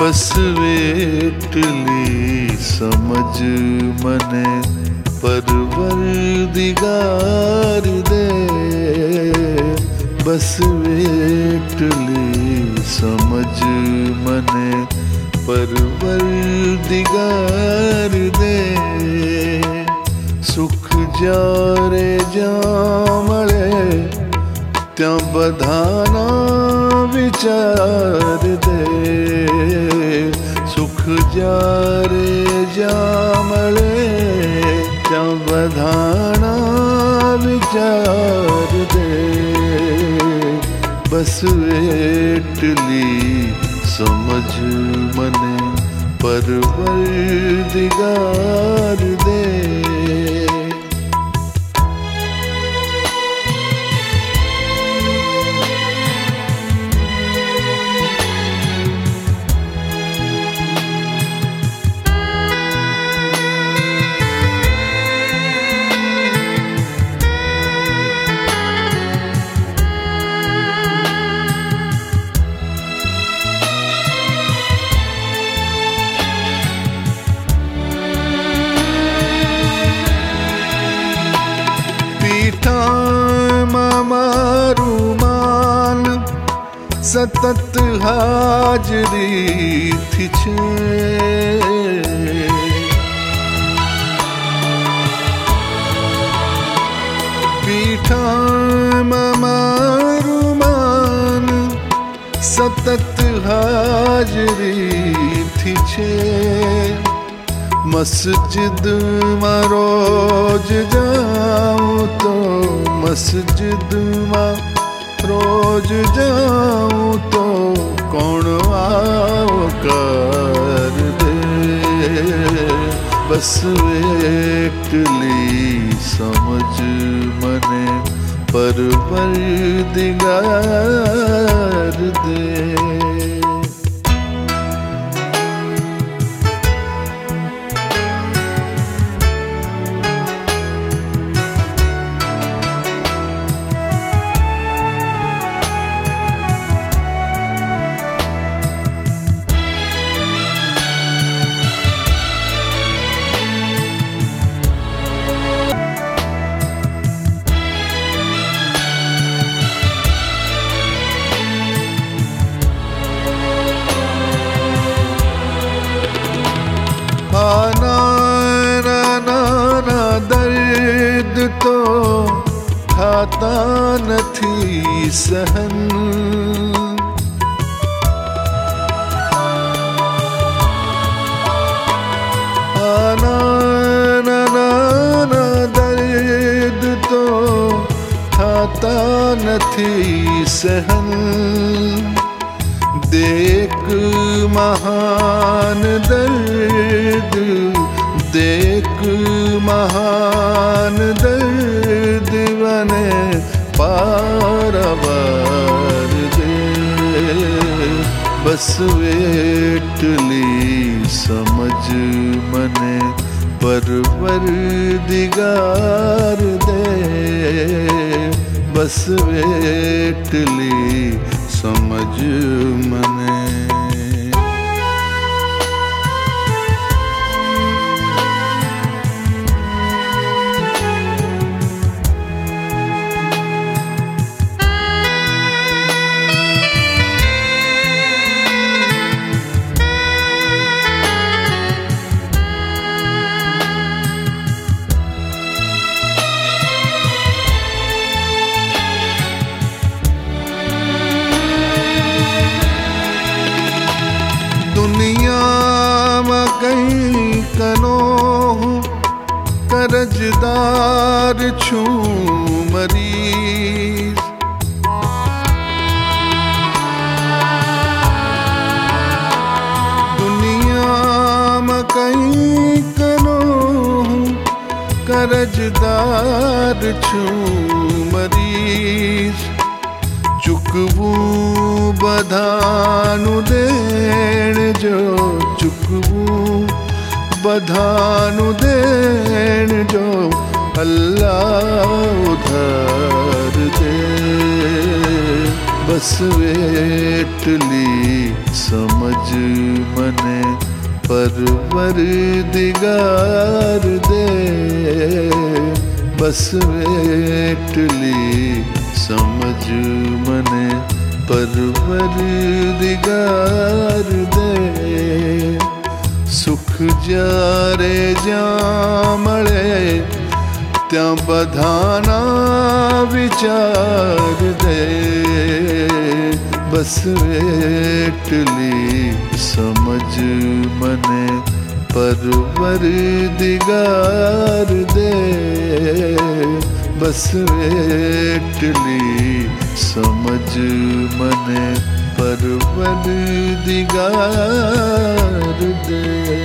बस वेटली समझ मने परवर दिगार दे बस वेटली समझ मने परवर दिगार दे सुख जारे जामळे त्या बधाना विचार दे। सुख जारे जामळे त्या बधाना विचार दे। बस वेटली समझ मने परवर दिगार दे सतत हाजरी थी छे पीठा ममारुमान सतत हाजरी थी छे मस्जिद में रोज जाऊँ तो मस्जिद में रोज जाऊँ। बस एक ली समझ मने पर पर दिगार दे। થતા નથી સહન દેખ મહાન દર્દ દેખ बस वेटली समझ मने परवर दिगार दे। बस वेटली समझ मने। ਅਰਜਦਾਰ ਛੂ ਮਰੀਜ਼। ਦੁਨੀਆ ਮ ਕਈ ਕਰੋ ਕਰਜਦਾਰ ਛੂ ਮਰੀਜ਼। ਚੁਕਵੂ ਬਧਾਨੂ ਦੇਣ ਜੋ ਚੁਕਵੂ बधानु देन जो अल्लाह उधार दे। बस वेटली समझ मने परवर दिगार दे। बस वेटली समझ मने परवर दिगार दे। सुख સુખ જ્યારે જ્યાં મળે ત્યાં બધાના વિચાર દે બસ એટલી સમજ મને પરવર દિગાર દે બસ એટલી સમજ મને પરવર દિગાર દે